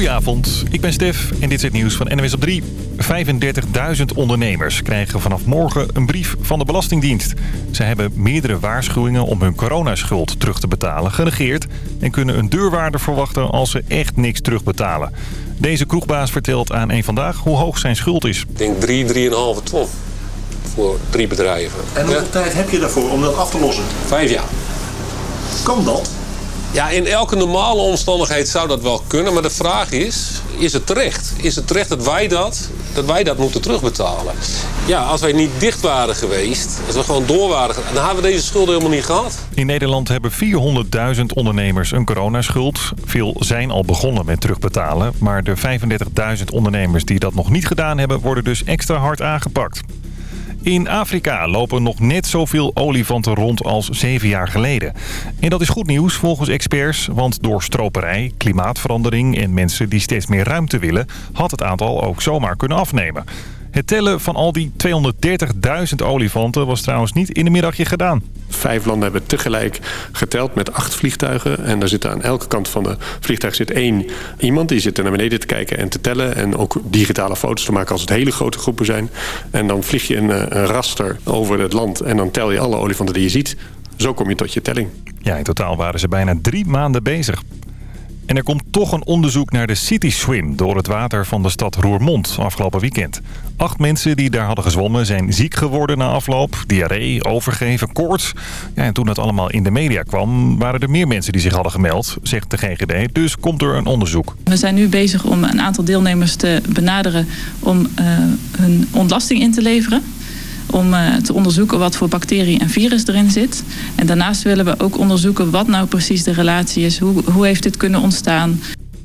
Goedenavond, ik ben Stef en dit is het nieuws van NWS op 3. 35.000 ondernemers krijgen vanaf morgen een brief van de Belastingdienst. Ze hebben meerdere waarschuwingen om hun coronaschuld terug te betalen genegeerd... en kunnen een deurwaarde verwachten als ze echt niks terugbetalen. Deze kroegbaas vertelt aan een Vandaag hoe hoog zijn schuld is. Ik denk 3, 3,5 ton voor drie bedrijven. En hoeveel Ja, tijd heb je daarvoor om dat af te lossen? vijf jaar. Kan dat? Ja, in elke normale omstandigheid zou dat wel kunnen. Maar de vraag is, is het terecht? Is het terecht dat wij dat, dat, wij dat moeten terugbetalen? Ja, als wij niet dicht waren geweest, als we gewoon door waren dan hadden we deze schulden helemaal niet gehad. In Nederland hebben 400.000 ondernemers een coronaschuld. Veel zijn al begonnen met terugbetalen. Maar de 35.000 ondernemers die dat nog niet gedaan hebben... worden dus extra hard aangepakt. In Afrika lopen nog net zoveel olifanten rond als zeven jaar geleden. En dat is goed nieuws volgens experts, want door stroperij, klimaatverandering en mensen die steeds meer ruimte willen, had het aantal ook zomaar kunnen afnemen. Het tellen van al die 230.000 olifanten was trouwens niet in een middagje gedaan. Vijf landen hebben tegelijk geteld met acht vliegtuigen. En daar zit aan elke kant van de vliegtuig zit één iemand. Die zit er naar beneden te kijken en te tellen. En ook digitale foto's te maken als het hele grote groepen zijn. En dan vlieg je een, eh, een raster over het land. En dan tel je alle olifanten die je ziet. Zo kom je tot je telling. Ja, in totaal waren ze bijna drie maanden bezig. En er komt toch een onderzoek naar de City Swim door het water van de stad Roermond afgelopen weekend. Acht mensen die daar hadden gezwommen zijn ziek geworden na afloop. Diarree, overgeven, koorts. Ja, en toen dat allemaal in de media kwam, waren er meer mensen die zich hadden gemeld, zegt de GGD. Dus komt er een onderzoek. We zijn nu bezig om een aantal deelnemers te benaderen om eh, hun ontlasting in te leveren. Om eh, te onderzoeken wat voor bacterie en virus erin zit. En daarnaast willen we ook onderzoeken wat nou precies de relatie is. Hoe, hoe heeft dit kunnen ontstaan?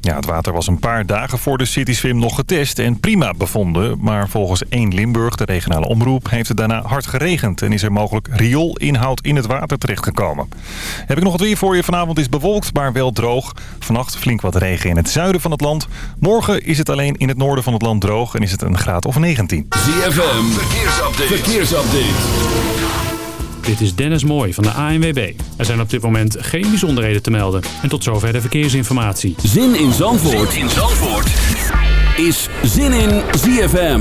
Ja, het water was een paar dagen voor de City Swim nog getest en prima bevonden. Maar volgens 1 Limburg, de regionale omroep, heeft het daarna hard geregend... en is er mogelijk riool-inhoud in het water terechtgekomen. Heb ik nog wat weer voor je. Vanavond is bewolkt, maar wel droog. Vannacht flink wat regen in het zuiden van het land. Morgen is het alleen in het noorden van het land droog en is het een graad of 19. ZFM, verkeersupdate. verkeersupdate. Dit is Dennis Mooij van de ANWB. Er zijn op dit moment geen bijzonderheden te melden. En tot zover de verkeersinformatie. Zin in Zandvoort, in Zandvoort. is Zin in ZFM.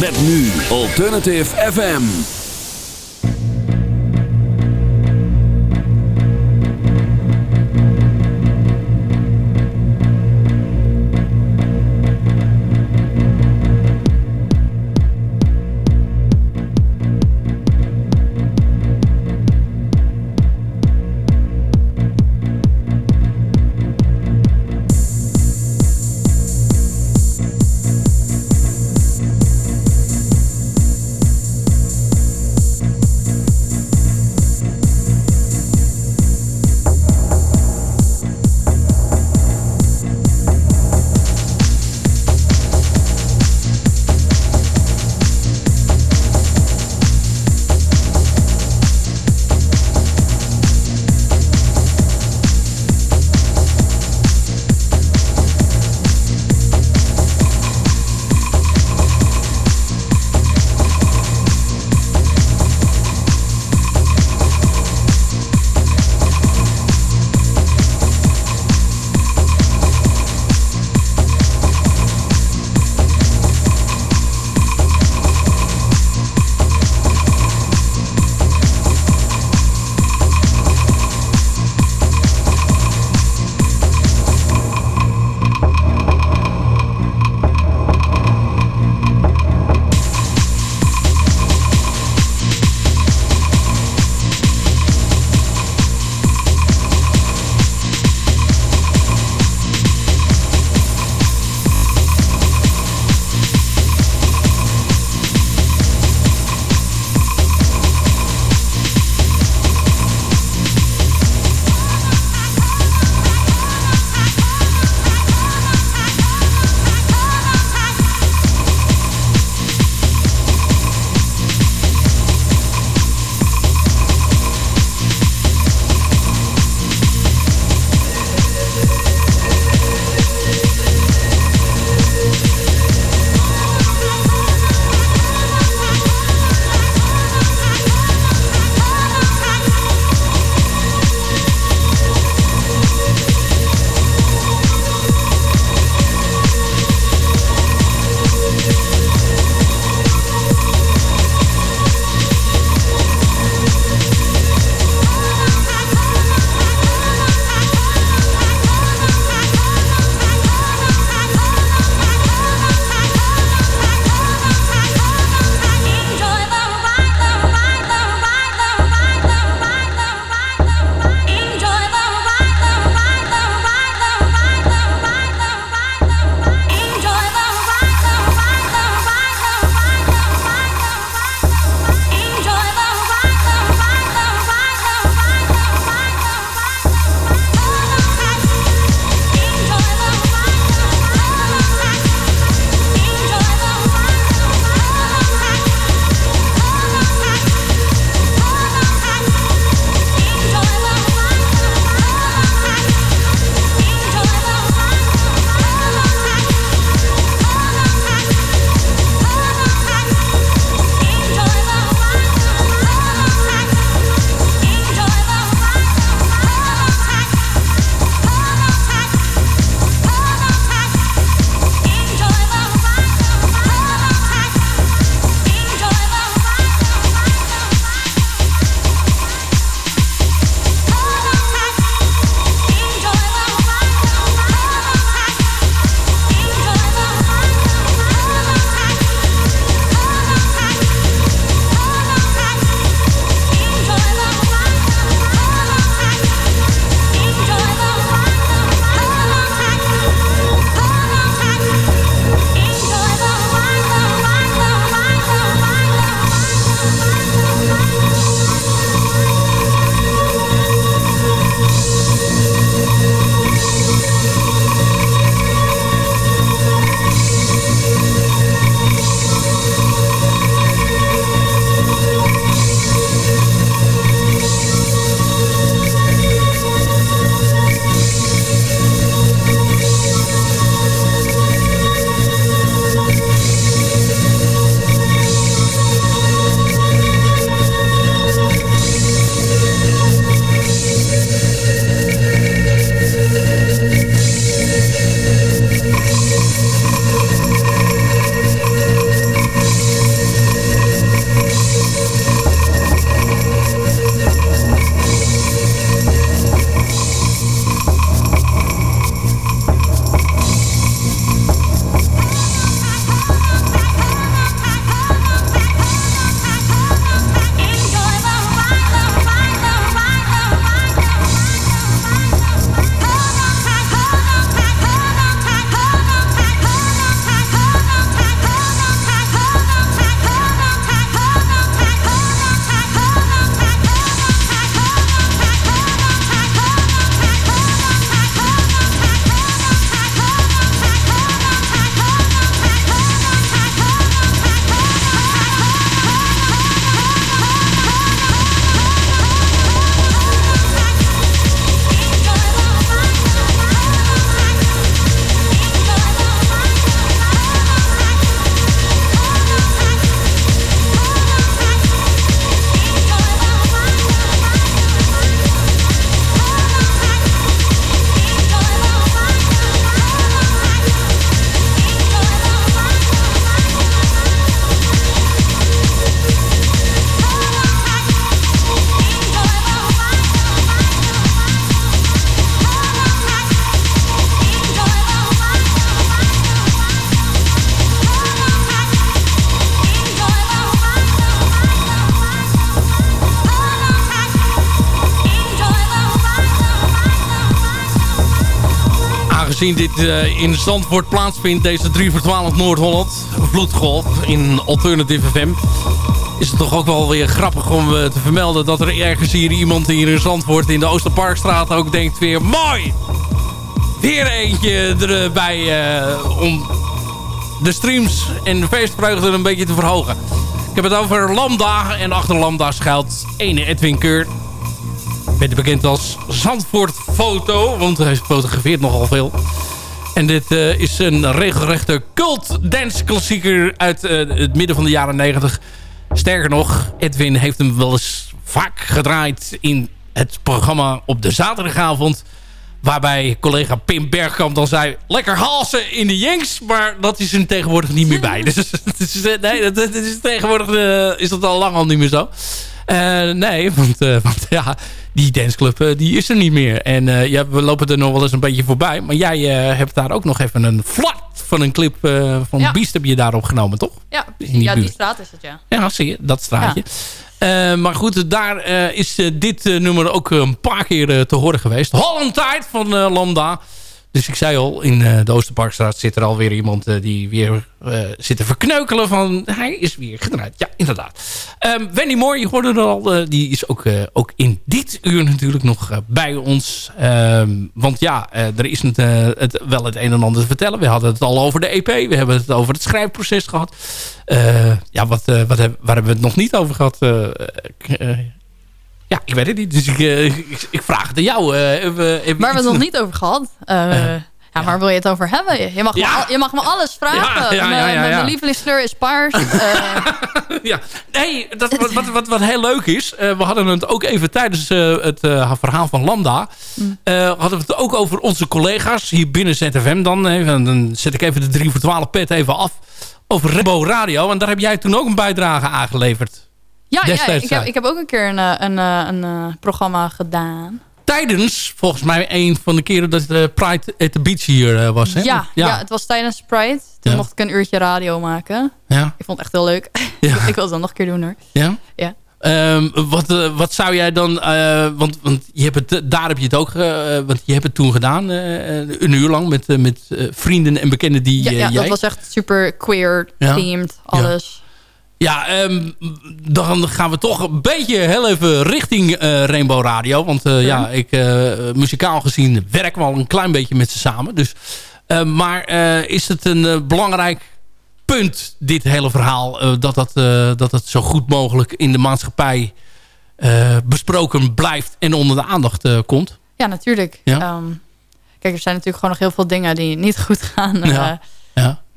Met nu Alternative FM. Dit uh, in Zandvoort plaatsvindt, deze 3 voor 12 Noord-Holland, Vloedgolf in Alternative FM, is het toch ook wel weer grappig om uh, te vermelden dat er ergens hier iemand hier in Zandvoort in de Oosterparkstraat ook denkt weer, mooi! Weer eentje erbij uh, om de streams en de feestvreugde een beetje te verhogen. Ik heb het over Lambda en achter Lambda schuilt ene Edwin Keur beter bekend als Zandvoort Foto. Want hij fotografeert nogal veel. En dit uh, is een regelrechte cult dance klassieker uit uh, het midden van de jaren 90. Sterker nog, Edwin heeft hem wel eens vaak gedraaid in het programma op de zaterdagavond. Waarbij collega Pim Bergkamp dan zei... Lekker halsen in de jengs. Maar dat is er tegenwoordig niet meer bij. Dus is, nee, dat, is tegenwoordig is dat al lang al niet meer zo. Uh, nee, want, uh, want ja, die danceclub uh, die is er niet meer. En ja, we lopen er nog wel eens een beetje voorbij. Maar jij hebt daar ook nog even een flat van een clip van ja. Beast heb je daar opgenomen, toch? Ja, die, ja, die straat is het, ja. Ja, zie je, dat straatje. Ja. maar goed, daar is dit nummer ook een paar keer te horen geweest. Holland Tide van Lambda. Dus ik zei al, in uh, de Oosterparkstraat zit er alweer iemand uh, die weer uh, zit te verkneukelen van... hij is weer gedraaid. Ja, inderdaad. Um, Wendy Moore, je hoorde er al, die is ook, ook in dit uur natuurlijk nog bij ons. Um, want ja, er is het, het, wel het een en ander te vertellen. We hadden het al over de EP, we hebben het over het schrijfproces gehad. ja, wat, wat waar hebben we het nog niet over gehad? Ja, ik weet het niet. Dus ik, uh, ik, ik, vraag het aan jou. Hebben, hebben waar we het nog niet over gehad. Uh, ja, waar wil je het over hebben? Je mag, ja. me, al, je mag me alles vragen. Ja, ja, ja, mijn lievelingskleur is paars. ja, nee, dat, wat, wat, wat, heel leuk is. we hadden het ook even tijdens het verhaal van Lambda. Mm. hadden we het ook over onze collega's hier binnen ZFM dan. Even, dan zet ik even de 3 voor 12 pet even af. Over Rainbow Radio. En daar heb jij toen ook een bijdrage aangeleverd. Ja, ja ik, heb, ik heb ook een keer een, eh, een, een, een eh, programma gedaan. Tijdens, volgens mij, een van de keren dat de Pride at the Beach hier was. Hè? Ja, ja. ja, het was tijdens Pride. Toen mocht ik een uurtje radio maken. Ja. Ik vond het echt heel leuk. Ja. ik wil het dan nog een keer doen hoor. Ja? Ja. Um, wat, uh, wat zou jij dan... Uh, want, want je hebt het, daar heb je het ook... Want je hebt het toen gedaan. een uur lang met, met vrienden en bekenden die Ja, ja jij... dat was echt super queer-themed. Alles. Ja, um, dan gaan we toch een beetje heel even richting uh, Rainbow Radio. Want uh, ja, ik, uh, muzikaal gezien werk wel een klein beetje met ze samen. Dus, maar is het een belangrijk punt, dit hele verhaal... dat, dat, dat het zo goed mogelijk in de maatschappij besproken blijft... en onder de aandacht komt? Ja, natuurlijk. Ja? Um, kijk, er zijn natuurlijk gewoon nog heel veel dingen die niet goed gaan... Ja.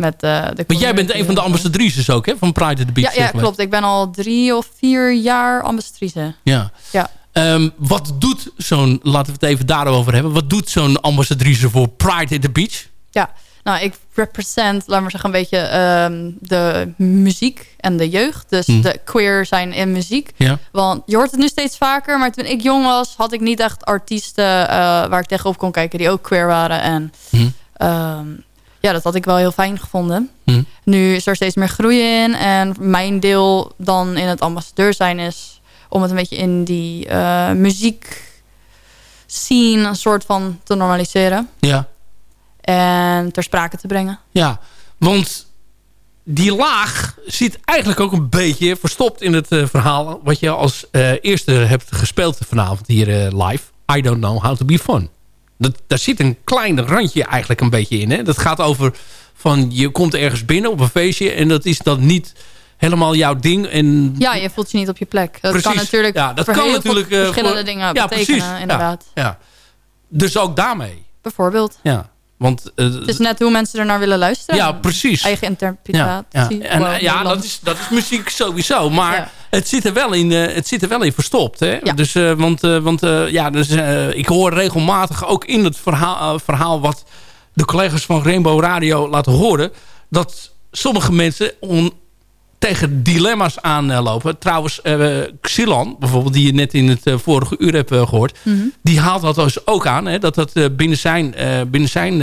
Met, uh, de maar jij bent een van de ambassadrices ook, hè? Van Pride at the Beach. Ja, ja klopt. Ik ben al drie of vier jaar ambassadrice. Ja. ja. Um, wat doet zo'n, laten we het even daarover hebben. Wat doet zo'n ambassadrice voor Pride at the Beach? Ja, nou, ik represent, laat maar zeggen, een beetje um, de muziek en de jeugd. Dus hm. de queer zijn in muziek. Ja. Want je hoort het nu steeds vaker, maar toen ik jong was... had ik niet echt artiesten uh, waar ik tegenop kon kijken die ook queer waren. En um, ja, dat had ik wel heel fijn gevonden. Hm. Nu is er steeds meer groei in. En mijn deel dan in het ambassadeur zijn is... om het een beetje in die uh, muziek scene een soort van te normaliseren. Ja. En ter sprake te brengen. Ja, want die laag zit eigenlijk ook een beetje verstopt in het uh, verhaal... wat je als uh, eerste hebt gespeeld vanavond hier live. I don't know how to be fun. Dat, daar zit een klein randje eigenlijk een beetje in. Hè? Dat gaat over van je komt ergens binnen op een feestje... en dat is dan niet helemaal jouw ding. En... Ja, je voelt je niet op je plek. Dat kan natuurlijk, ja, dat kan natuurlijk uh, verschillende voor... dingen ja, betekenen, precies. inderdaad. Ja, ja, Dus ook daarmee. Bijvoorbeeld. Ja. Want, uh, het is net hoe mensen er naar willen luisteren. Ja, precies. Eigen interpretatie. Ja, En, ja dat, is, dat is muziek sowieso. Maar het, zit er wel in, uh, het zit er wel in verstopt. Hè? Dus, uh, want want ja, dus, ik hoor regelmatig ook in het verhaal, verhaal... wat de collega's van Rainbow Radio laten horen... dat sommige mensen on, tegen dilemma's aanlopen. Trouwens, uh, Xilan, bijvoorbeeld, die je net in het uh, vorige uur hebt uh, gehoord... Mm -hmm. die haalt dat dus ook aan, hè, dat dat binnen zijn, binnen zijn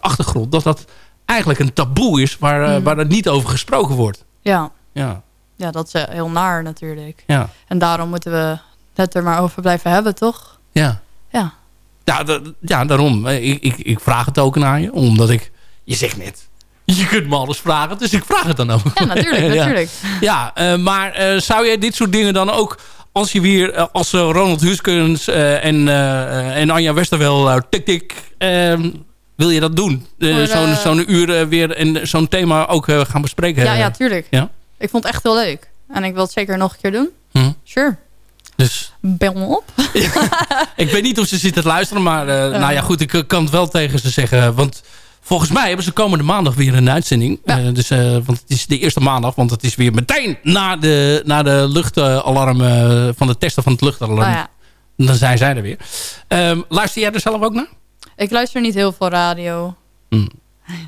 achtergrond... dat dat eigenlijk een taboe is waar, mm -hmm. waar er niet over gesproken wordt. Ja. Ja, ja dat is heel naar natuurlijk. Ja. En daarom moeten we het er maar over blijven hebben, toch? Ja. Ja. Ja, ja daarom. Ik, ik, ik vraag het ook naar je. Omdat ik... Je zegt net... Je kunt me alles vragen, dus ik vraag het dan ook. Ja, natuurlijk, natuurlijk. Ja, maar zou jij dit soort dingen dan ook als je weer als Ronald Huskens en, en Anja Westerwel tik tik ehm, wil je dat doen? zo'n zo'n uur weer en zo'n thema ook gaan bespreken? Ja, ja, tuurlijk. Ja? Ik vond het echt heel leuk. En ik wil het zeker nog een keer doen. Hm. Sure. Dus... Bel me op. ik weet niet of ze zit te luisteren, maar uh, nou ja, goed, ik kan het wel tegen ze zeggen. Want volgens mij hebben ze komende maandag weer een uitzending. Ja. Uh, dus, uh, want het is de eerste maandag, want het is weer meteen na de, na de luchtalarm, van de testen van het luchtalarm. Oh, ja. Dan zijn zij er weer. Um, luister jij er zelf ook naar? Ik luister niet heel veel radio. Mm.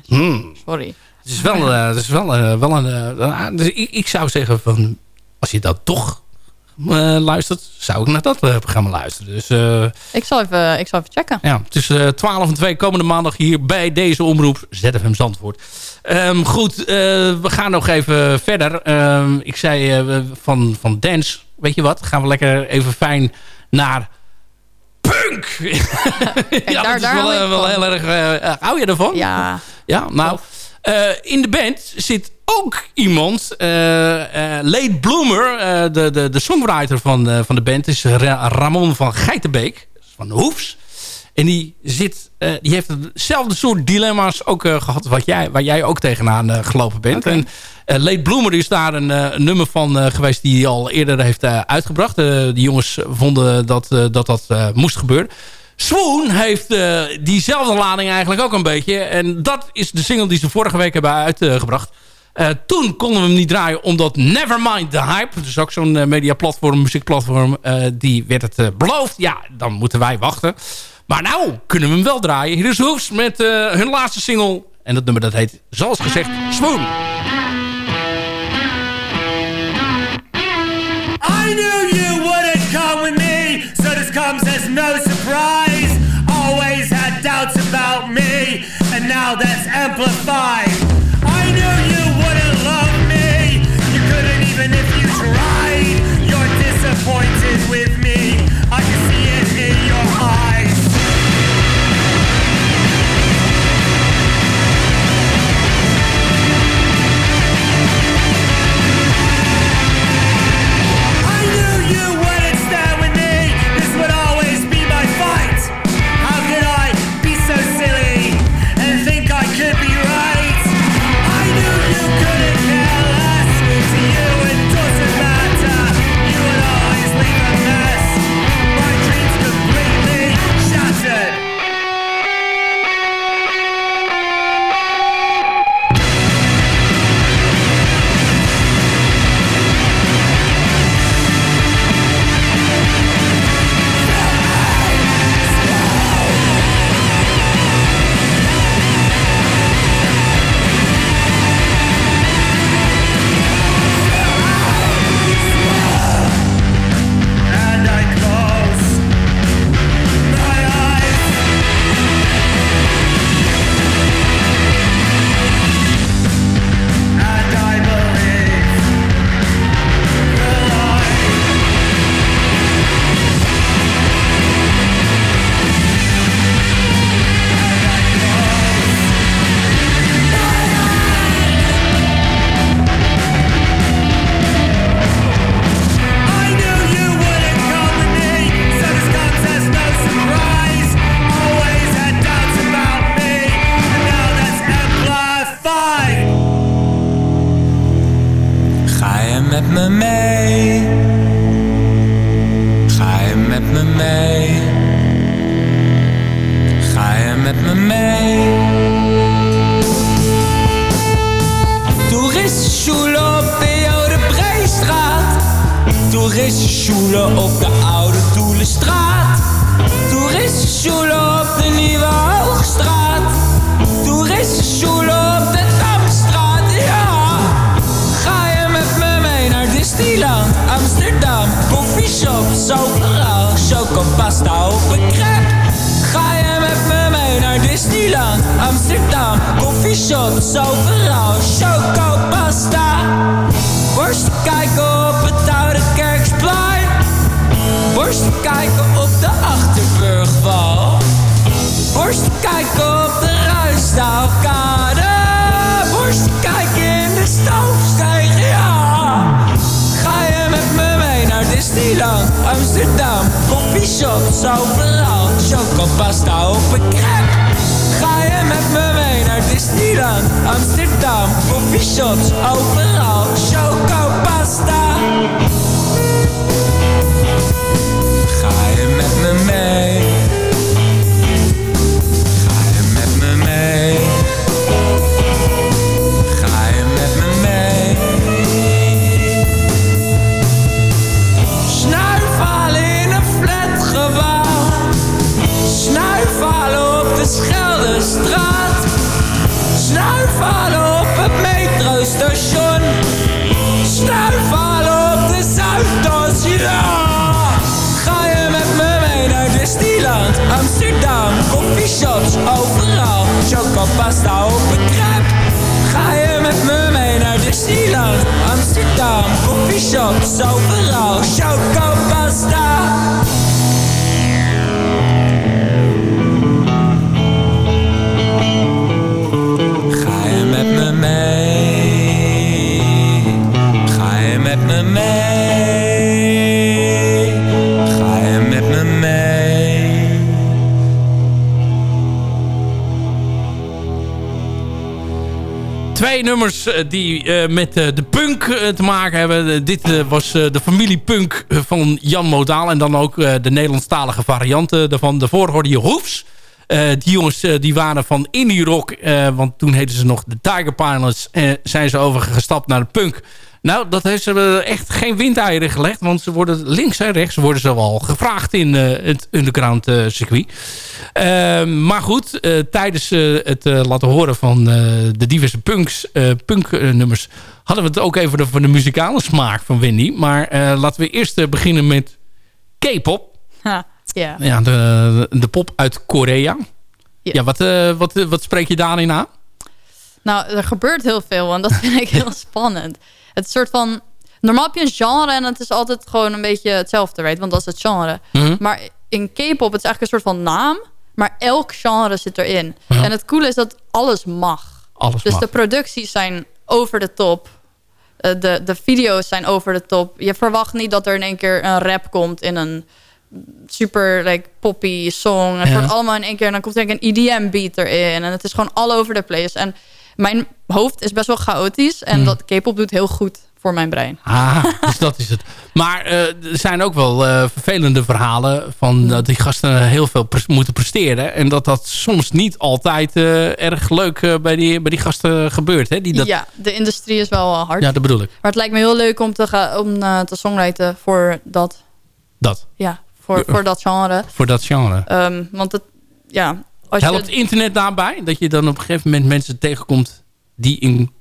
Sorry. Het is wel, het is wel, wel een... Uh, dus ik, ik, zou zeggen van... Als je dat toch luistert... Zou ik naar dat programma luisteren. Dus, ik, zal even, ik zal even checken. Ja, het is 12 en 2 komende maandag hier bij deze omroep. ZFM Zandvoort. Um, goed, we gaan nog even verder. Um, ik zei van, van dance... Weet je wat? Gaan we lekker even fijn naar punk. ja, daar, dat is wel, wel heel erg... Uh, hou je ervan? Ja. Ja, nou... Uh, in de band zit ook iemand, uh, uh, Late Bloomer, de, de, de songwriter van, van de band, is Ramon van Geitenbeek, van de Hoefs. En die, zit, die heeft hetzelfde soort dilemma's ook gehad wat jij, waar jij ook tegenaan gelopen bent. Okay. En Late Bloomer is daar een, een nummer van geweest die hij al eerder heeft uitgebracht. de jongens vonden dat dat, dat moest gebeuren. Swoon heeft uh, diezelfde lading eigenlijk ook een beetje. En dat is de single die ze vorige week hebben uitgebracht. Uh, toen konden we hem niet draaien omdat Nevermind the Hype... dus ook zo'n uh, mediaplatform, muziekplatform... die werd het beloofd. Ja, dan moeten wij wachten. Maar nou kunnen we hem wel draaien. Hier is Hoefs met hun laatste single. En dat nummer dat heet, zoals gezegd, Swoon. I knew you wouldn't come with me So this comes as no amplified. I knew you wouldn't love me, you couldn't even if you tried. You're disappointed shops overal, chocopasta. Borsten kijken op het oude kerksplein. Borsten kijken op de achterburgwal. Borsten kijken op de ruistaalkade. Borsten kijken in de stoofsteeg, ja. Ga je met me mee naar Disneyland, Amsterdam. Coffeeshops overal, chocopasta op een crepe. Ga je met me mee naar Disneyland, Amsterdam, coffeeshops overal, chocopasta. Ga chocopasta op een crepe. Ga je met me mee naar Disneyland, Amsterdam, coffeeshops overal, chocopasta. Ga je met me mee? Ga je met me mee? Nummers eh, die eh, met eh, de punk te maken hebben. Dit was de familie punk van Jan Modaal. En dan ook de Nederlandstalige variant eh, daarvan. Daarvoor hoorde je Hoefs. Die jongens die waren van indie rock. want toen heten ze nog de Tiger Pilots. En zijn ze overgestapt naar de punk. Nou, dat heeft ze eh, echt geen windeieren gelegd. Want ze worden links en rechts worden ze wel gevraagd in eh, het underground eh, circuit. Eh, maar goed, tijdens het laten horen van de diverse punks, punknummers... hadden we het ook even over de muzikale smaak van Wendy. Maar laten we eerst beginnen met K-pop. Ja. Ja, de, de pop uit Korea. Ja, wat, wat, wat spreek je daarin aan? Nou, er gebeurt heel veel en dat vind ik heel spannend. Het soort van... Normaal heb je een genre en het is altijd gewoon een beetje hetzelfde, weet, want dat is het genre. Mhm. Maar in K-pop, het is eigenlijk een soort van naam, maar elk genre zit erin. Ja. En het coole is dat alles mag. Alles dus mag. de producties zijn over de top. Eh, de, de video's zijn over de top. Je verwacht niet dat er in één keer een rap komt in een super like, poppy song. Het Ja. wordt allemaal in één keer. En dan komt er een EDM beat erin. En het is gewoon all over the place. En mijn hoofd is best wel chaotisch. En Mm. dat K-pop doet heel goed voor mijn brein. Ah, dus dat is het. Maar eh, er zijn ook wel eh, vervelende verhalen... van dat die gasten heel veel moeten presteren. En dat dat soms niet altijd eh, erg leuk bij, die, bij die gasten gebeurt. Hè? Die dat, Ja, de industrie is wel hard. ja, dat bedoel ik. Maar het lijkt me heel leuk om te, gaan, om, te songwriten voor dat, Dat, ja, voor, voor dat genre. voor dat genre. Ehm, want het, ja, als Helpt je, internet daarbij? Dat je dan op een gegeven moment mensen tegenkomt... die in,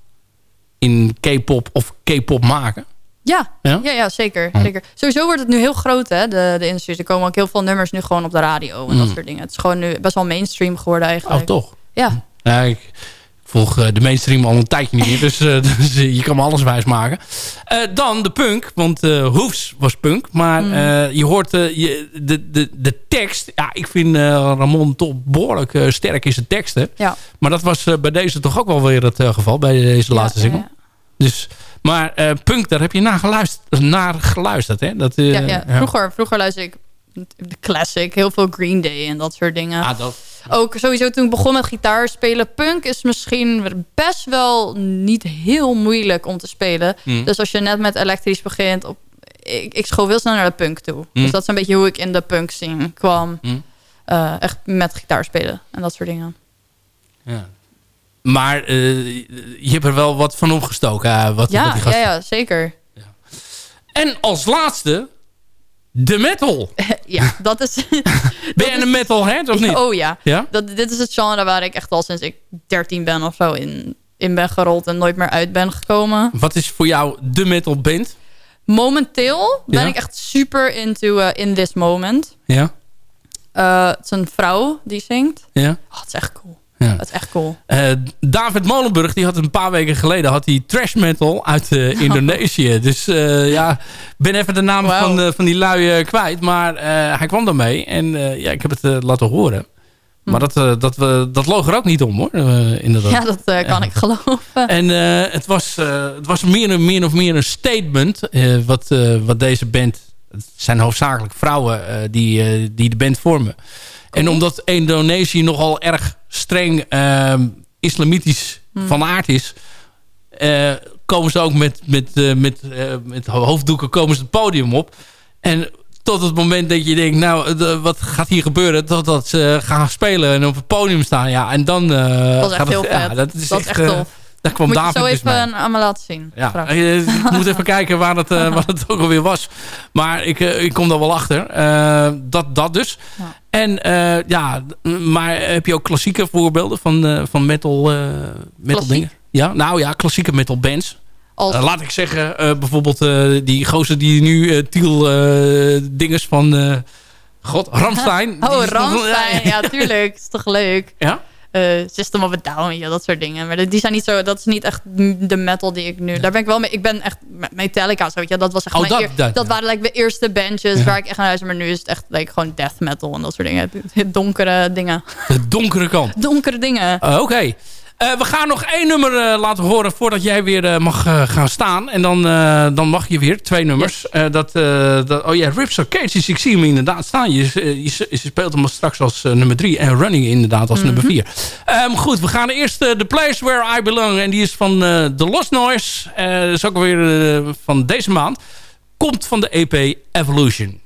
in K-pop of K-pop maken? ja, Ja? ja? ja, zeker, zeker. Sowieso wordt het nu heel groot, hè, de, de industrie. Er komen ook heel veel nummers nu gewoon op de radio en dat Mm. soort dingen. Het is gewoon nu best wel mainstream geworden Oh, eigenlijk. toch? Ja, Ja, ik volg eh, de mainstream al een tijdje niet meer. Dus, eh, dus eh, je kan me alles wijs maken. Dan de punk. Want Hoefs was punk. Maar Mm. eh, je hoort je, de, de, de tekst. Ja, ik vind Ramon toch behoorlijk eh, sterk in zijn teksten. ja. Maar dat was bij deze toch ook wel weer het geval. Bij deze laatste single. ja. Dus, maar punk, daar heb je naar geluisterd. Naar geluisterd hè? Dat, eh, Ja, ja. Vroeger, vroeger luisterde ik de classic, heel veel Green Day en dat soort dingen. Ah, dat, Ook sowieso toen ik begon met gitaar spelen. Punk is misschien best wel niet heel moeilijk om te spelen. Mm. Dus als je net met elektrisch begint... Op, ik, ik schoof heel snel naar de punk toe. Mm. Dus dat is een beetje hoe ik in de punk scene kwam. Mm. Eh, echt met gitaar spelen en dat soort dingen. ja. Maar eh, je hebt er wel wat van opgestoken. eh, wat, wat Ja, die ja, gasten ja, zeker. En als laatste, de metal. ja, dat is... Ben je een metalhead of niet? Oh ja. Ja? Dat, dit is het genre waar ik echt al sinds ik 13 ben of zo in, in ben gerold en nooit meer uit ben gekomen. Wat is voor jou de metal band? Momenteel ben Ja? ik echt super into eh, In This Moment. Ja? Eh, het is een vrouw die zingt. Ja? Oh, het is echt cool. Ja. Het is echt cool. Eh, David Molenburg, die had een paar weken geleden had hij trash metal uit eh, Indonesië. Dus eh, ja, ik ben even de naam van, van die lui kwijt. Maar hij kwam daarmee en ja, ik heb het laten horen. Maar dat, dat, we dat loog er ook niet om hoor, inderdaad. Hm. Ja, dat kan ik geloven. En het, was, het was meer, een- meer of meer een statement... wat, wat deze band het zijn hoofdzakelijk vrouwen uh, die, uh, die de band vormen. En omdat Indonesië nogal erg streng uh, islamitisch hmm. van aard is... komen ze ook met, met, met, met hoofddoeken komen ze het podium op. En tot het moment dat je denkt, nou, wat gaat hier gebeuren? Totdat ze gaan spelen en op het podium staan. Ja, en dan... dat was echt heel vet. Ja, dat is echt, echt tof. Daar kwam moet David zo dus even aan me laten zien. Ja. Ik moet even kijken waar het, uh, waar het ook alweer was. Maar ik, uh, ik kom daar wel achter. Uh, dat, dat dus. Ja. En ja, maar heb je ook klassieke voorbeelden van, van metal, metal dingen? Ja, nou ja, klassieke metal bands. Laat ik zeggen, bijvoorbeeld die gozer die nu Tiel dinges van... God, Ramstein. oh, Ramstein. ja, tuurlijk. is toch leuk. Ja? Uh, System of a Down, ja, dat soort dingen. Maar die zijn niet zo, dat is niet echt de metal die ik nu... Daar ben ik wel mee... Ik ben echt Metallica, zo, weet je, dat was echt oh, mijn dat, eer, dat, dat waren like, de eerste bandjes ja. waar ik echt naar luister. Maar nu is het echt like, gewoon death metal en dat soort dingen. Donkere dingen. De donkere kant. Donkere dingen. Uh, Oké. Okay. Uh, we gaan nog één nummer uh, laten horen voordat jij weer uh, mag gaan staan. En dan, dan mag je weer twee nummers. Yes. dat, dat, oh ja, Rips Cages, ik zie hem inderdaad staan. Je, je, je speelt hem straks als nummer drie. En Running inderdaad als mm -hmm. nummer vier. Um, goed, we gaan eerst The Place Where I Belong. En die is van The Lost Noise. dat is ook weer van deze maand. Komt van de EP Evolution.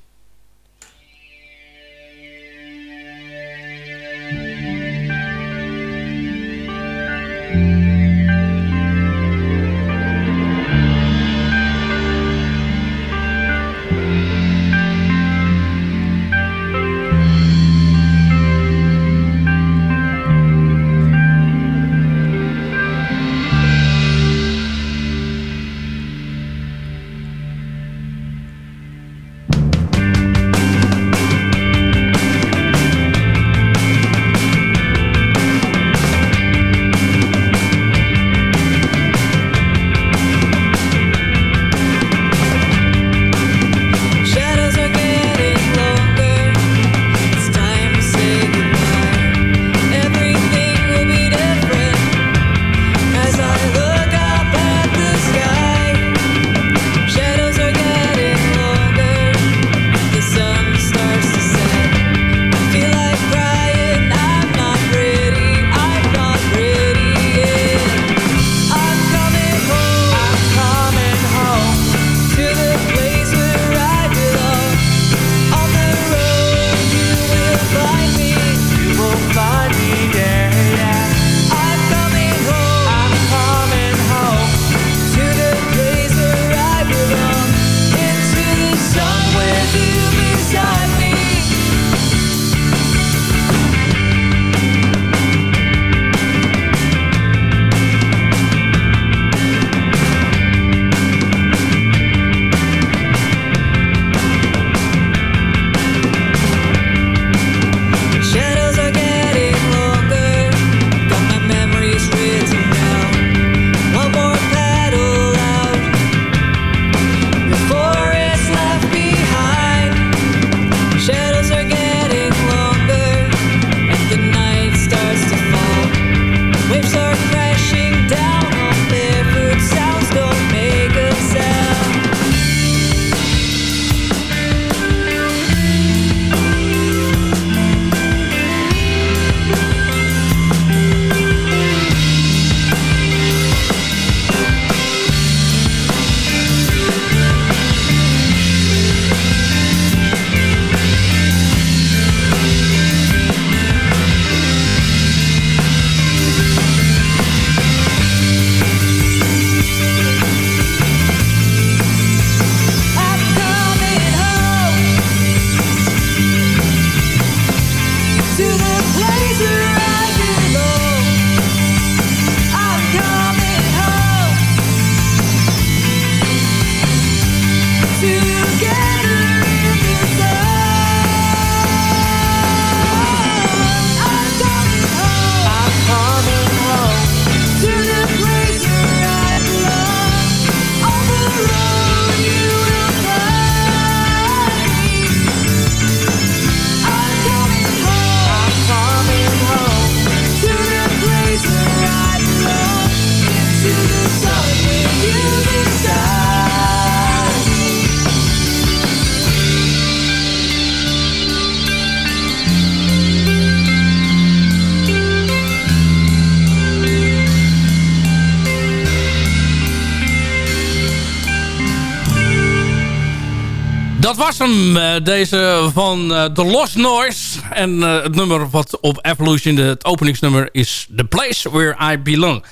Was hem, eh, deze van eh, The Lost Noise. En eh, het nummer wat op Evolution, het openingsnummer, is The Place Where I Belong.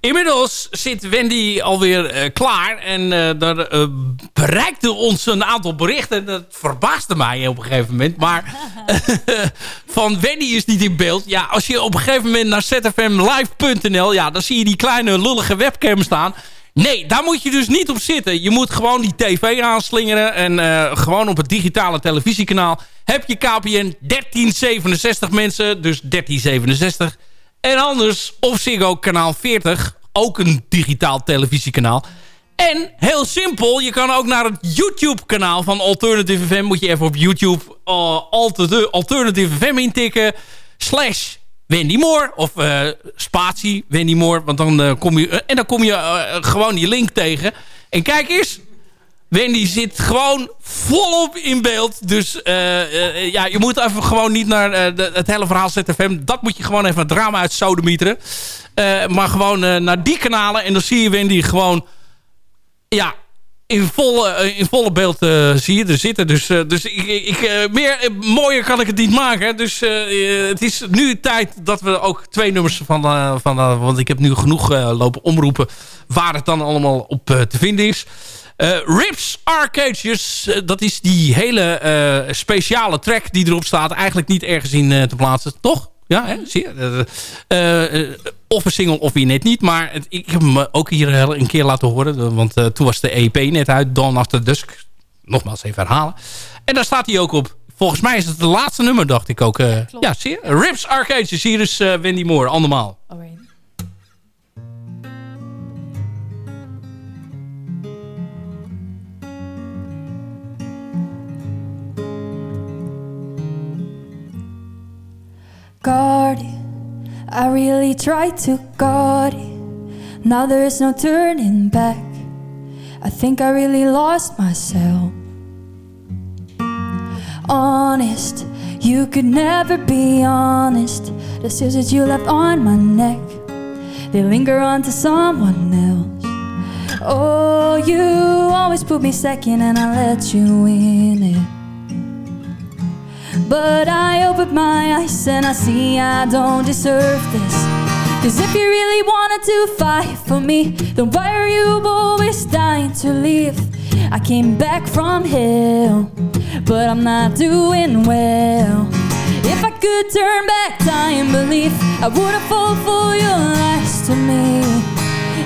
Inmiddels zit Wendy alweer uh, klaar. En uh, daar bereikte ons een aantal berichten. Dat verbaasde mij op een gegeven moment. Maar van Wendy is niet in beeld. Ja, als je op een gegeven moment naar zfmlive.nl... Ja, dan zie je die kleine lullige webcam staan. Nee, daar moet je dus niet op zitten. Je moet gewoon die tv aanslingeren. En gewoon op het digitale televisiekanaal... heb je KPN 1367 mensen. Dus 1367... En anders op Ziggo kanaal 40. Ook een digitaal televisiekanaal. En heel simpel, je kan ook naar het YouTube kanaal van Alternative FM. Moet je even op YouTube uh, Alternative FM intikken. Slash Wendy Moore. Of uh, spatie Wendy Moore. Want dan, uh, kom je, en dan kom je gewoon die link tegen. En kijk eens, Wendy zit gewoon volop in beeld. Dus ja, je moet even gewoon niet naar het hele verhaal ZFM. Dat moet je gewoon even drama uit sodemieteren. maar gewoon naar die kanalen. En dan zie je Wendy gewoon... Ja, in volle, in volle beeld zie je er zitten. Dus, dus ik, ik, meer, mooier kan ik het niet maken. Dus het is nu tijd dat we ook twee nummers van... van want ik heb nu genoeg lopen omroepen... waar het dan allemaal op te vinden is... Uh, Rips Arcade's, dat is die hele speciale track die erop staat. Eigenlijk niet ergens in te plaatsen, toch? Ja, hè? zie je? of een single of weer net niet. Maar het, ik heb hem ook hier een keer laten horen. Want toen was de EP net uit, Dawn After Dusk. Nogmaals even herhalen. En daar staat hij ook op. Volgens mij is het de laatste nummer, dacht ik ook. ja, zie je? Rips Arcade's, hier is Wendy Moore, andermaal. Alright. Guard it. I really tried to guard it. Now there is no turning back. I think I really lost myself. Honest, you could never be honest. The scissors you left on my neck, they linger on to someone else. Oh, you always put me second and I let you in it. But I open my eyes and I see I don't deserve this. Cause if you really wanted to fight for me, then why are you always dying to leave? I came back from hell, but I'm not doing well. If I could turn back time, believe I wouldn't fall for your lies to me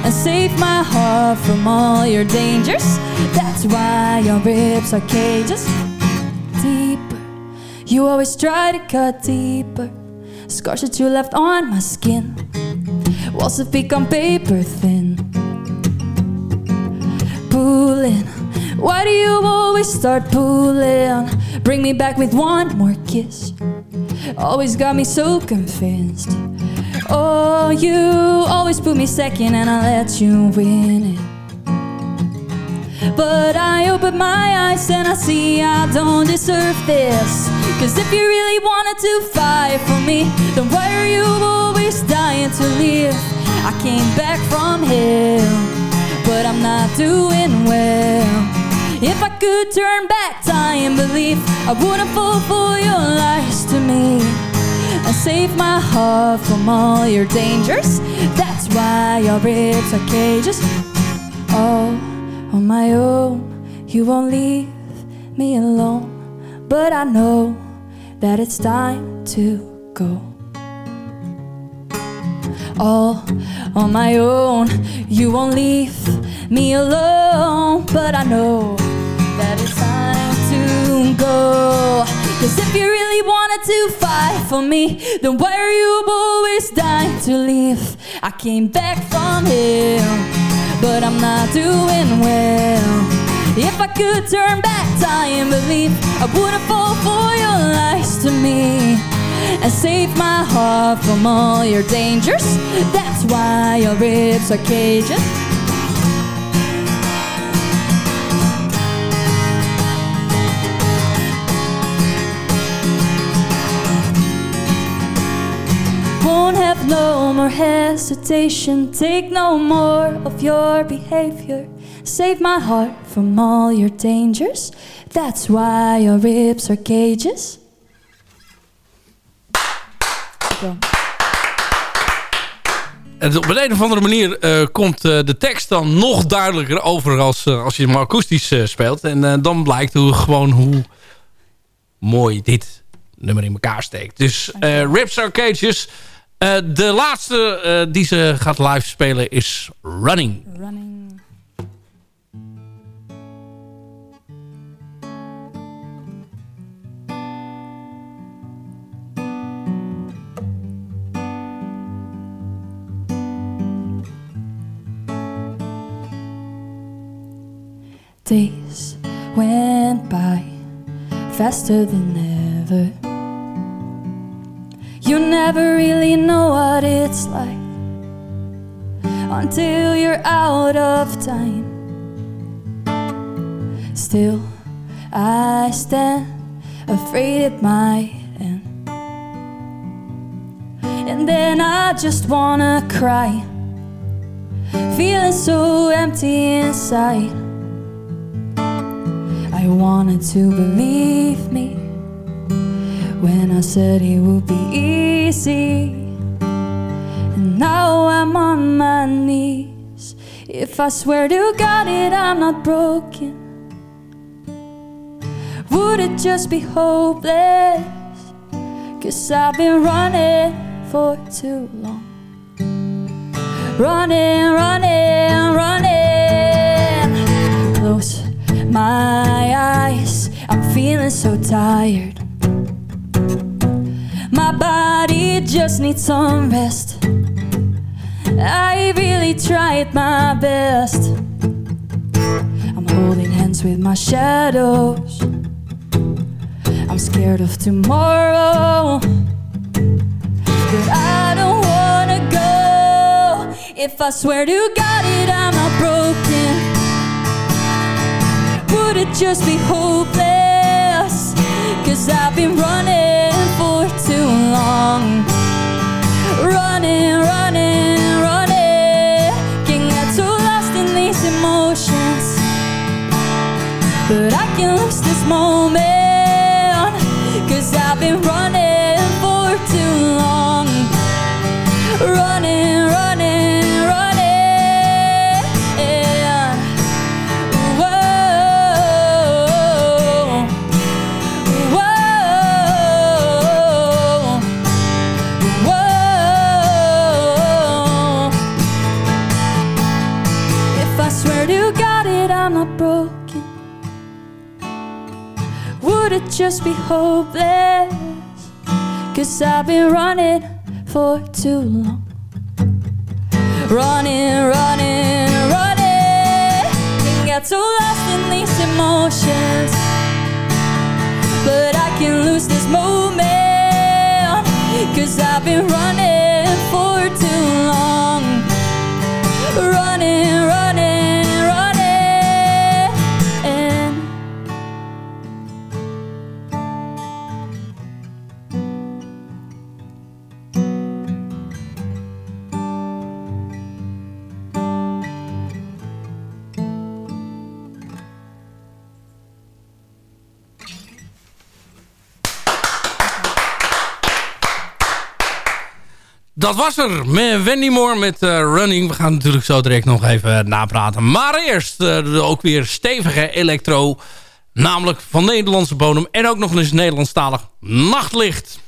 and save my heart from all your dangers. That's why your ribs are cages. You always try to cut deeper. Scars that you left on my skin. Walls that become paper thin. Pulling. Why do you always start pulling? Bring me back with one more kiss. Always got me so convinced. Oh, you always put me second and I let you win it. But I open my eyes and I see I don't deserve this. Cause if you really wanted to fight for me, then why are you always dying to leave? I came back from hell, but I'm not doing well. If I could turn back time, believe I wouldn't fall for your lies to me and save my heart from all your dangers. That's why your ribs are cages. Oh, on my own, you won't leave me alone. But I know that it's time to go. All on my own, you won't leave me alone. But I know that it's time to go. Cause if you really wanted to fight for me, then why are you always dying to leave? I came back from here, but I'm not doing well. If I could turn back time, believe I wouldn't fall for your lies to me and save my heart from all your dangers. That's why your ribs are cages. Won't have no more hesitation, take no more of your behavior. Save my heart from all your dangers. That's why your ribs are cages. En op een, of andere manier eh, komt eh, de tekst dan nog duidelijker over als, eh, als je hem akoestisch speelt. En dan blijkt hoe, gewoon hoe mooi dit nummer in elkaar steekt. Dus Rips Are Cages. Eh, de laatste eh, die ze gaat live spelen is Running. Running. Days went by faster than ever. You never really know what it's like until you're out of time. Still, I stand afraid it might end. And then I just wanna cry, feeling so empty inside. I wanted to believe me when I said it would be easy. And now I'm on my knees. If I swear to God that I'm not broken, would it just be hopeless? Cause I've been running for too long. Running, running, running. Close my eyes, I'm feeling so tired. My body just needs some rest. I really tried my best. I'm holding hands with my shadows. I'm scared of tomorrow. But I don't wanna go. If I swear to God that I'm not broken, would it just be hopeless? Cause I've been running too long. Running, running, running. Can get too lost in these emotions. But I can lose this moment. Cause I've been running not broken, would it just be hopeless? Cause I've been running for too long. Running, running, running. Can get so lost in these emotions. But I can lose this moment. Cause I've been running for too long. Running, running, Dat was er. Met Wendy Moore met eh, Running. We gaan natuurlijk zo direct nog even napraten. Maar eerst eh, ook weer stevige electro. Namelijk van Nederlandse bodem. En ook nog eens Nederlandstalig Nachtlicht.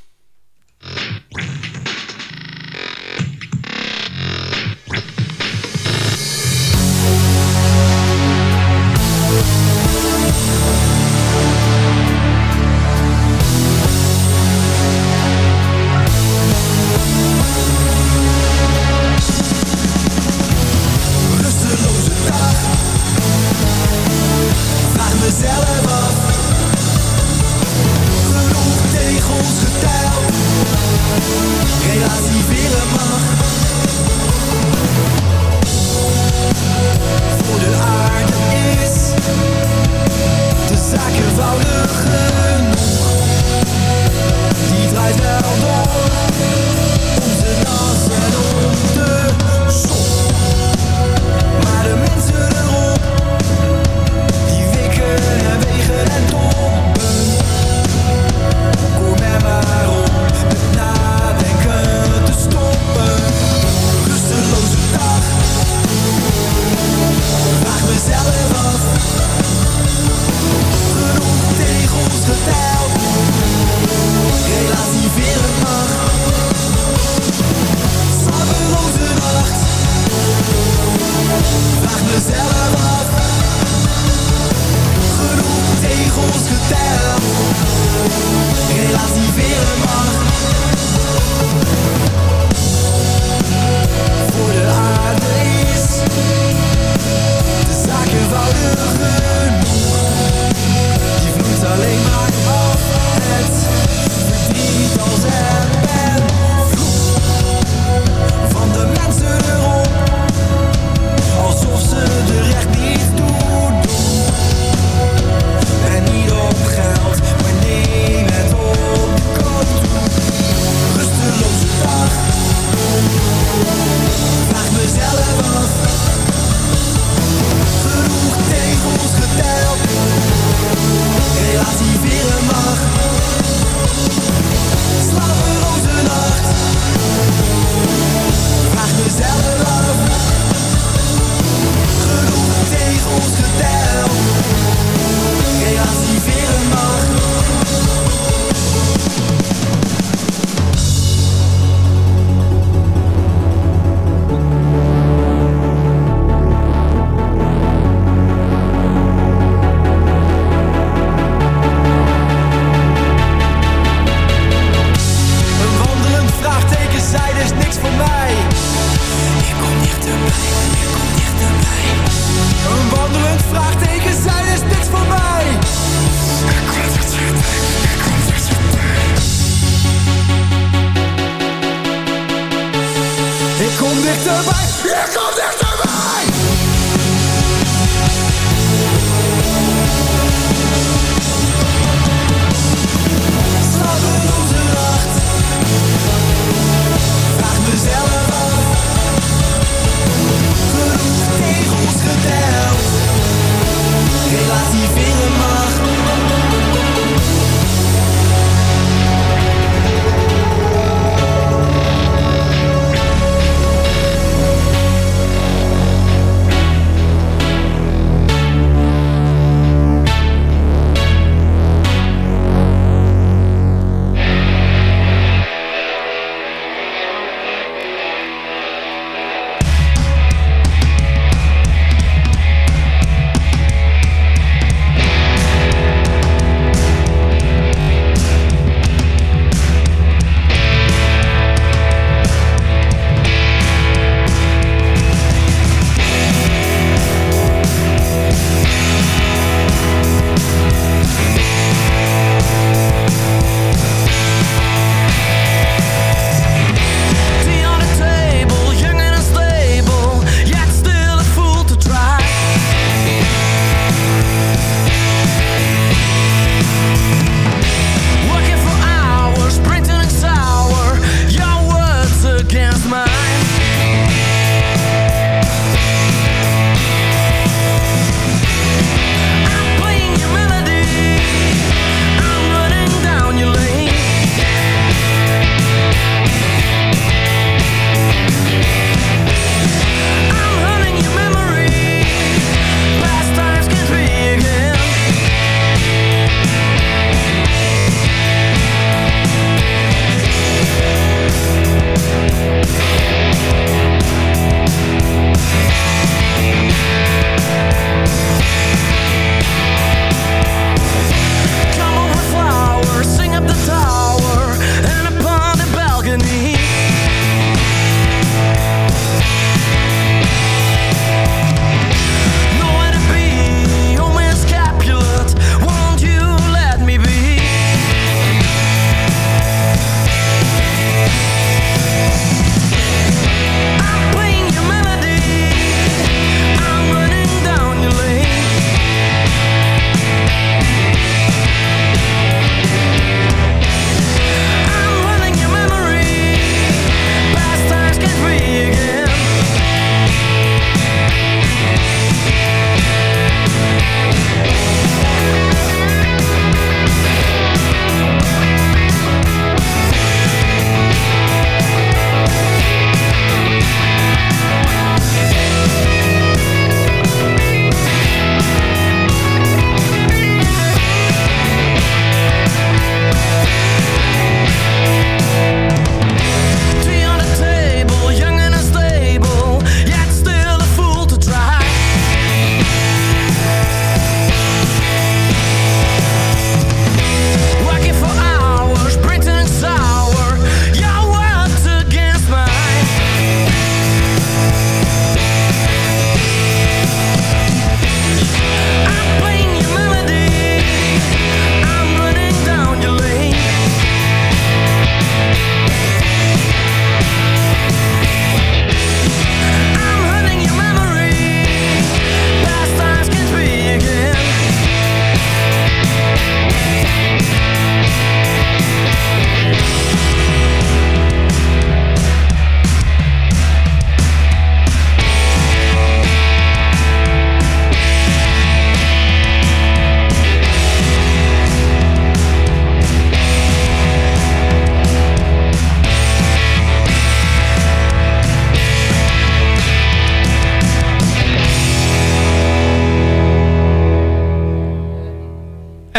mezelf af. Genoeg tegels geteild Relativeren mag Voor de aarde is De zaak eenvoudig genoeg. Die draait wel door.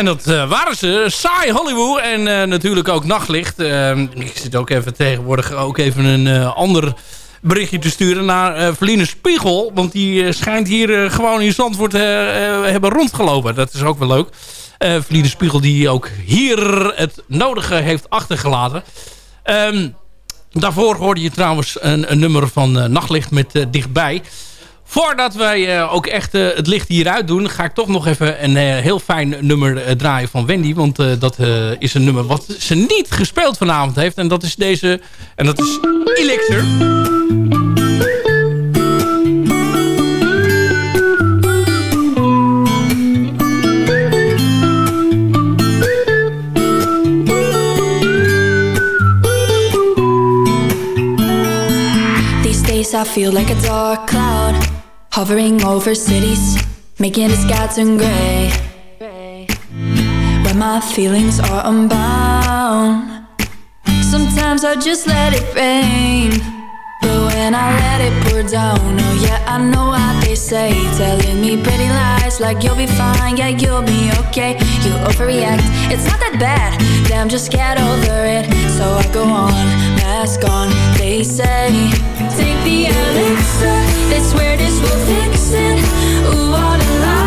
dat eh, waren ze. Saai Hollywood en eh, natuurlijk ook Nachtlicht. Ehm, ik zit ook even tegenwoordig ook even een eh, ander berichtje te sturen naar Verliene Spiegel. Want die schijnt hier gewoon in Zandvoort hebben rondgelopen. Dat is ook wel leuk. Verline Spiegel die ook hier het nodige heeft achtergelaten. Ehm, daarvoor hoorde je trouwens een, een nummer van Nachtlicht met Dichtbij... Voordat wij eh, ook echt eh, het licht hieruit doen... ga ik toch nog even een eh, heel fijn nummer draaien van Wendy. Want dat is een nummer wat ze niet gespeeld vanavond heeft. En dat is deze... En dat is Elixir. These days I feel like a dark cloud hovering over cities, making the sky turn gray. When my feelings are unbound, sometimes I just let it rain. But when I let it pour down, oh yeah, I know what they say. Telling me pretty lies like you'll be fine, yeah, you'll be okay. You overreact, it's not that bad, damn, just get over it. So I go on, mask on, they say. Take the elixir, they swear this will fix it. Ooh, what a lie,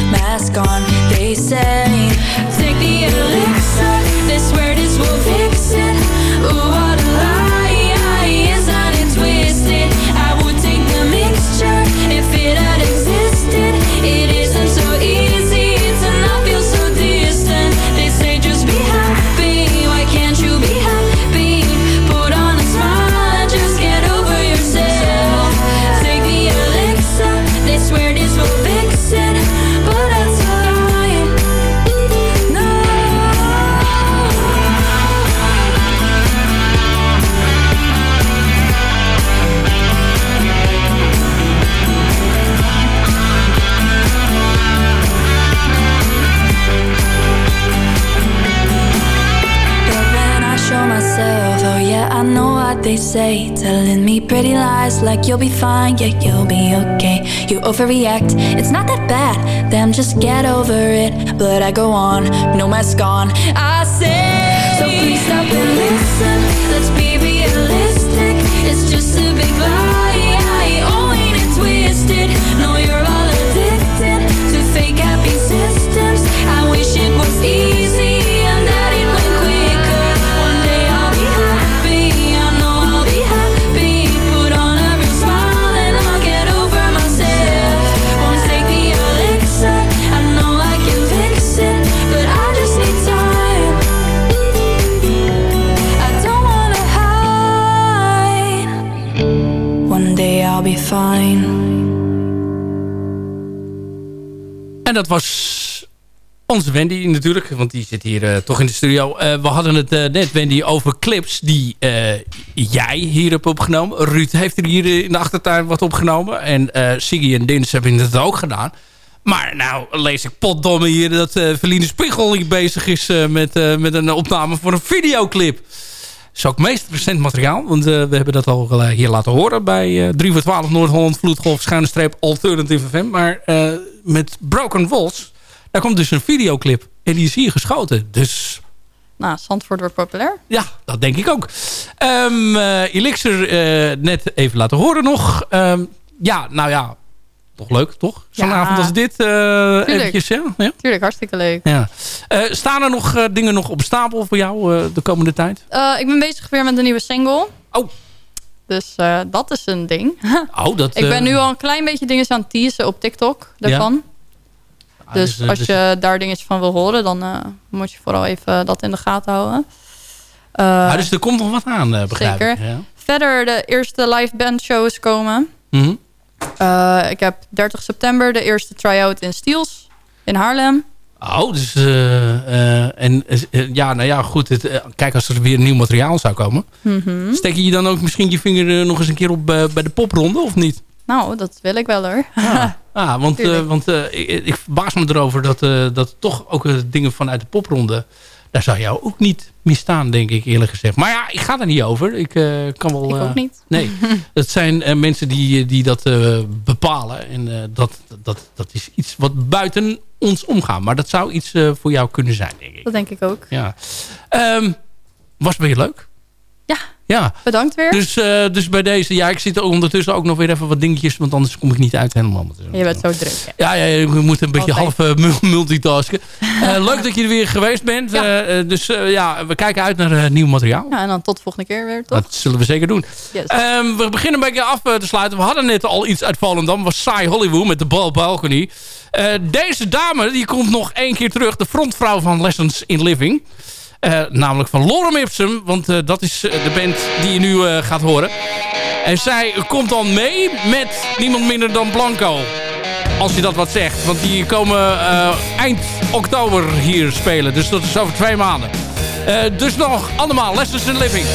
mask on, they say. Take the elixir, they swear this will fix it. Ooh, you'll be fine, yeah, you'll be okay. You overreact, it's not that bad, damn, just get over it. But I go on, no mask on. I say, so please stop and listen. Let's be realistic. It's just a big lie. One day I'll be fine. En dat was onze Wendy natuurlijk, want die zit hier eh, toch in de studio. Eh, we hadden het eh, net, Wendy, over clips die jij hier hebt opgenomen. Ruud heeft er hier in de achtertuin wat opgenomen. En Siggy en Dins hebben het ook gedaan. Maar nou lees ik potdomme hier dat Verline Spiegel hier bezig is met, met een opname voor een videoclip. Is ook meest recent materiaal. Want eh, we hebben dat al eh, hier laten horen bij eh 3 voor 12 Noord-Holland Vloedgolf schuine streep Alternative FM. Maar eh, met Broken Walls, daar komt dus een videoclip. En die is hier geschoten. Dus Nou, Zandvoort wordt populair. ja, dat denk ik ook. Ehm eh, Elixir eh, net even laten horen nog. Ehm, ja, nou ja, toch leuk, toch? Zo'n Ja. avond als dit. eh eventjes, ja? ja? Tuurlijk, hartstikke leuk. Ja. Eh, staan er nog eh, dingen nog op stapel voor jou de komende tijd? Ik ben bezig weer met een nieuwe single. Oh. Dus dat is een ding. Oh, dat, ik ben nu al een klein beetje dingen aan het teasen op TikTok daarvan. Dus dus, eh, als dus- je daar dingetjes van wil horen, dan moet je vooral even dat in de gaten houden. Ah, dus er komt nog wat aan, begrijp zeker. ik. Ja. Verder de eerste live band shows komen. Mhm. Eh, ik heb 30 september de eerste try-out in Stiels in Haarlem. Oh, dus... eh, eh, en ja, nou ja, goed. Het, kijk, als er weer nieuw materiaal zou komen... Mhm. steek je dan ook misschien je vinger nog eens een keer op bij de popronde, of niet? Nou, dat wil ik wel hoor. Ah, want, eh, Tuurlijk. want eh, ik, ik verbaas me erover dat, dat toch ook dingen vanuit de popronde... daar zou jou ook niet misstaan, denk ik eerlijk gezegd. Maar ja, ik ga er niet over. Ik eh, kan wel... Ik eh, ook niet. Nee, het zijn eh, mensen die, die dat eh, bepalen. En eh, dat, dat, dat is iets wat buiten ons omgaat. Maar dat zou iets eh, voor jou kunnen zijn, denk ik. Dat denk ik ook. Ja. Ehm, was het weer leuk? Ja. Ja. Bedankt weer. Dus, eh, dus bij deze, ja, ik zit er ondertussen ook nog weer even wat dingetjes, want anders kom ik niet uit helemaal. Je bent zo druk. hè. Ja, ja, je moet een beetje Altijd. half eh, mul- multitasken. Eh, leuk dat je er weer geweest bent. Dus ja, we kijken uit naar nieuw materiaal. Ja, en dan tot de volgende keer weer, toch? Dat zullen we zeker doen. Yes. Ehm, we beginnen een beetje af te sluiten. We hadden net al iets uit Volendam. was Saai Hollywood met de Bal Balcony. Deze dame die komt nog één keer terug. De frontvrouw van Lessons in Living. Eh, namelijk van Lorem Ipsum. Want eh, dat is eh, de band die je nu gaat horen. En zij komt dan mee met niemand minder dan Blanco. Als je dat wat zegt. Want die komen eind oktober hier spelen. Dus dat is over twee maanden. Dus nog allemaal Lessons in Living.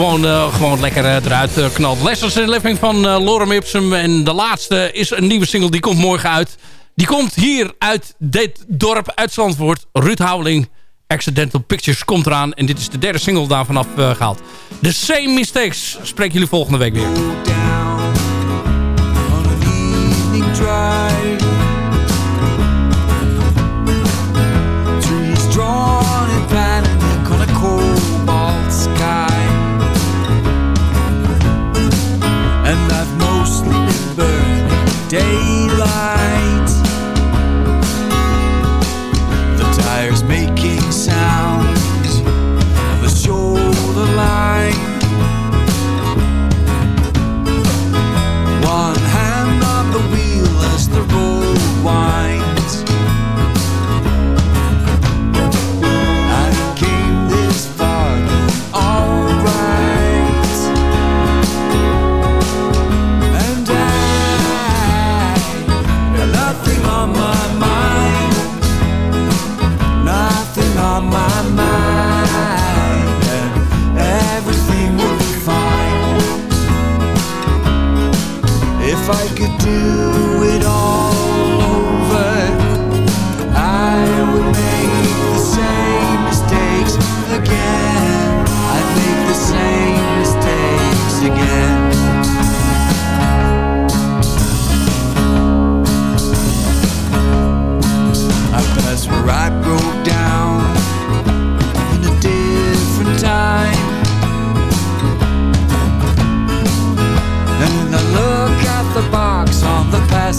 gewoon, eh, gewoon lekker eh, eruit eh, knalt. Lessons in Living van Lorem Ipsum. En de laatste is een nieuwe single. Die komt morgen uit. Die komt hier uit dit dorp, uit Zandvoort. Ruud Houweling, Accidental Pictures, komt eraan. En dit is de derde single daarvan afgehaald. gehaald. The Same Mistakes. Spreek jullie volgende week weer.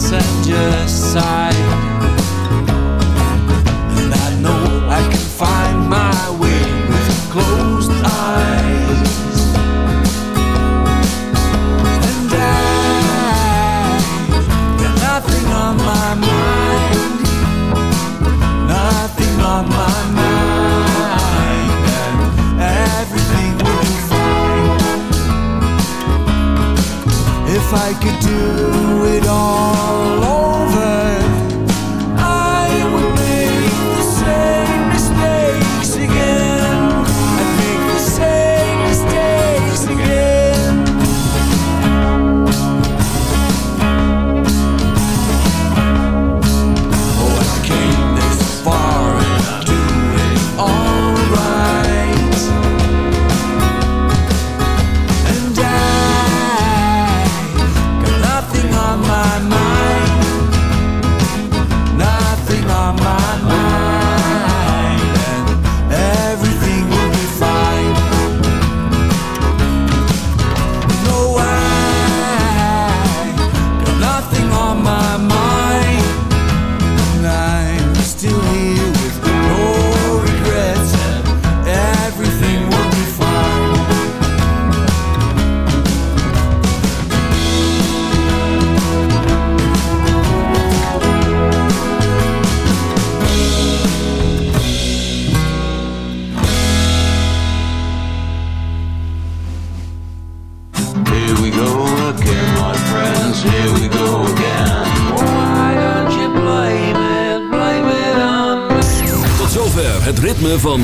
passenger side